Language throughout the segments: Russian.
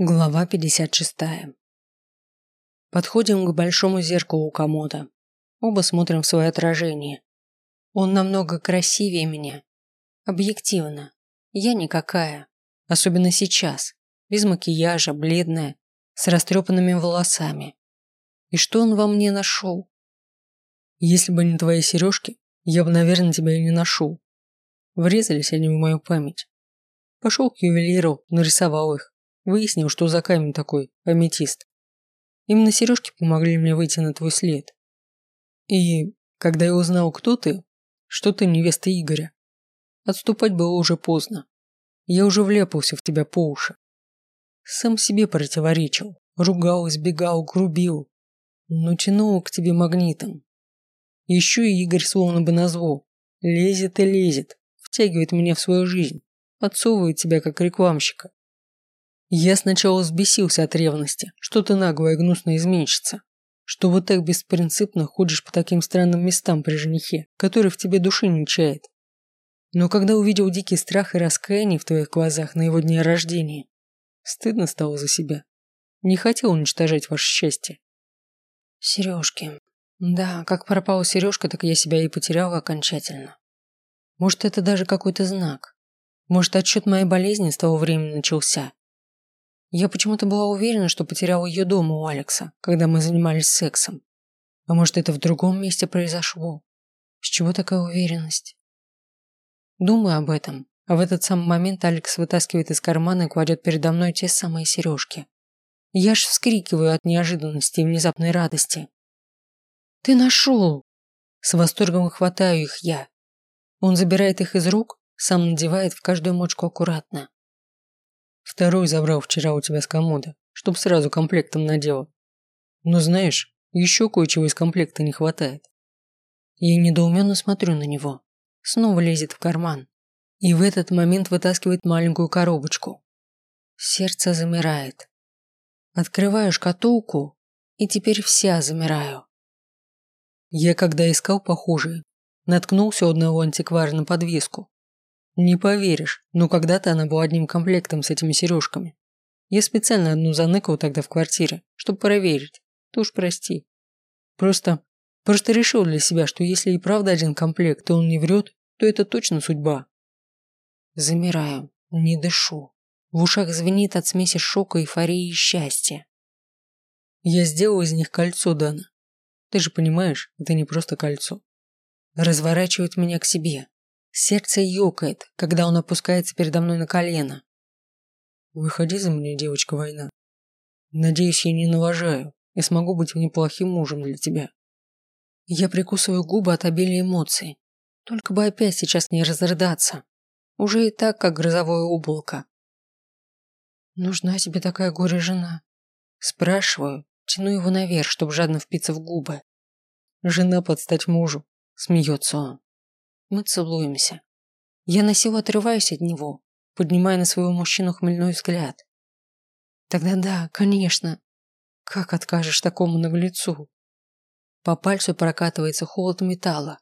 Глава 56. Подходим к большому зеркалу у комода. Оба смотрим в свое отражение. Он намного красивее меня. Объективно. Я никакая. Особенно сейчас. Без макияжа, бледная, с растрепанными волосами. И что он во мне нашел? Если бы не твои сережки, я бы, наверное, тебя и не нашел. Врезались они в мою память. Пошел к ювелиру, нарисовал их Выяснил, что за камень такой, аметист. Именно сережки помогли мне выйти на твой след. И когда я узнал, кто ты, что ты невеста Игоря, отступать было уже поздно. Я уже вляпался в тебя по уши. Сам себе противоречил, ругал, избегал, грубил, но тянул к тебе магнитом. Еще и Игорь словно бы назвал. Лезет и лезет, втягивает меня в свою жизнь, подсовывает тебя как рекламщика. Я сначала взбесился от ревности, что ты наглая и гнусная изменщица, что вот так беспринципно ходишь по таким странным местам при женихе, который в тебе души не чает. Но когда увидел дикий страх и раскаяние в твоих глазах на его дне рождения, стыдно стало за себя. Не хотел уничтожать ваше счастье. Сережки. Да, как пропала сережка, так я себя и потеряла окончательно. Может, это даже какой-то знак. Может, отчет моей болезни с того времени начался, я почему-то была уверена, что потеряла ее дома у Алекса, когда мы занимались сексом. А может, это в другом месте произошло? С чего такая уверенность? Думаю об этом, а в этот самый момент Алекс вытаскивает из кармана и кладет передо мной те самые сережки. Я аж вскрикиваю от неожиданности и внезапной радости. «Ты нашел!» С восторгом хватаю их я. Он забирает их из рук, сам надевает в каждую мочку аккуратно. Второй забрал вчера у тебя с комода, чтоб сразу комплектом надела. Но знаешь, еще кое-чего из комплекта не хватает. Я недоуменно смотрю на него. Снова лезет в карман. И в этот момент вытаскивает маленькую коробочку. Сердце замирает. Открываю шкатулку, и теперь вся замираю. Я когда искал похожие, наткнулся у одного антиквара подвеску. Не поверишь, но когда-то она была одним комплектом с этими сережками. Я специально одну заныкал тогда в квартире, чтобы проверить. Ты уж прости. Просто, просто решил для себя, что если и правда один комплект, то он не врет, то это точно судьба. Замираю, не дышу. В ушах звенит от смеси шока, эйфории и счастья. Я сделал из них кольцо, Дана. Ты же понимаешь, это не просто кольцо. Разворачивает меня к себе, Сердце ёкает, когда он опускается передо мной на колено. Выходи за меня, девочка война. Надеюсь, я не навожаю и смогу быть неплохим мужем для тебя. Я прикусываю губы от обилия эмоций. Только бы опять сейчас не разрыдаться. Уже и так, как грозовое облако. Нужна тебе такая горе-жена? Спрашиваю, тяну его наверх, чтобы жадно впиться в губы. Жена подстать мужу, смеется он. Мы целуемся. Я на силу отрываюсь от него, поднимая на своего мужчину хмельной взгляд. Тогда да, конечно. Как откажешь такому наглецу? По пальцу прокатывается холод металла.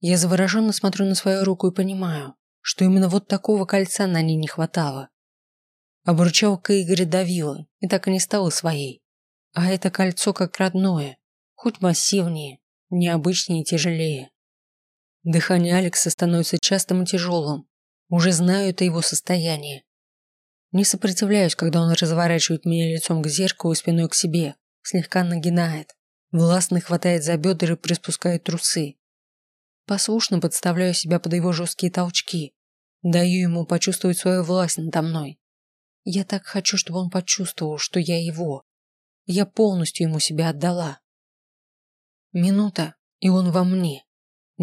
Я завороженно смотрю на свою руку и понимаю, что именно вот такого кольца на ней не хватало. Обручалка Игоря давила и так и не стала своей. А это кольцо как родное, хоть массивнее, необычнее и тяжелее. Дыхание Алекса становится частым и тяжелым. Уже знаю это его состояние. Не сопротивляюсь, когда он разворачивает меня лицом к зеркалу и спиной к себе, слегка нагинает, властно хватает за бедра и приспускает трусы. Послушно подставляю себя под его жесткие толчки, даю ему почувствовать свою власть надо мной. Я так хочу, чтобы он почувствовал, что я его. Я полностью ему себя отдала. Минута, и он во мне.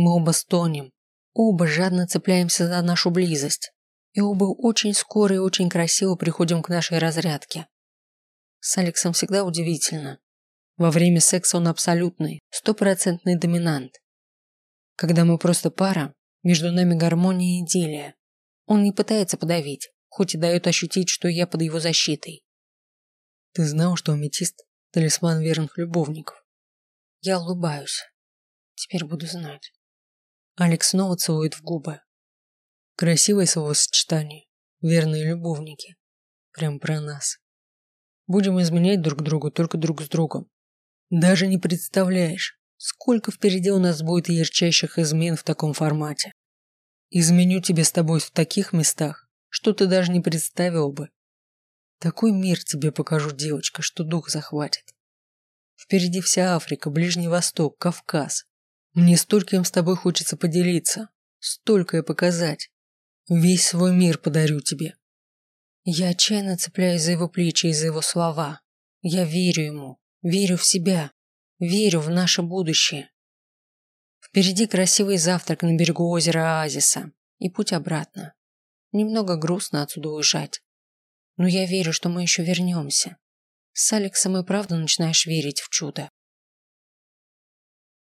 Мы оба стонем, оба жадно цепляемся за нашу близость, и оба очень скоро и очень красиво приходим к нашей разрядке. С Алексом всегда удивительно. Во время секса он абсолютный, стопроцентный доминант. Когда мы просто пара, между нами гармония и идиллия. Он не пытается подавить, хоть и дает ощутить, что я под его защитой. Ты знал, что аметист – талисман верных любовников? Я улыбаюсь. Теперь буду знать. Алекс снова целует в губы. Красивое словосочетание. Верные любовники. Прям про нас. Будем изменять друг другу только друг с другом. Даже не представляешь, сколько впереди у нас будет ярчайших измен в таком формате. Изменю тебе с тобой в таких местах, что ты даже не представил бы. Такой мир тебе покажу, девочка, что дух захватит. Впереди вся Африка, Ближний Восток, Кавказ. Мне стольким с тобой хочется поделиться, столькое показать. Весь свой мир подарю тебе. Я отчаянно цепляюсь за его плечи и за его слова. Я верю ему, верю в себя, верю в наше будущее. Впереди красивый завтрак на берегу озера Оазиса и путь обратно. Немного грустно отсюда уезжать. Но я верю, что мы еще вернемся. С Алексом и правда начинаешь верить в чудо.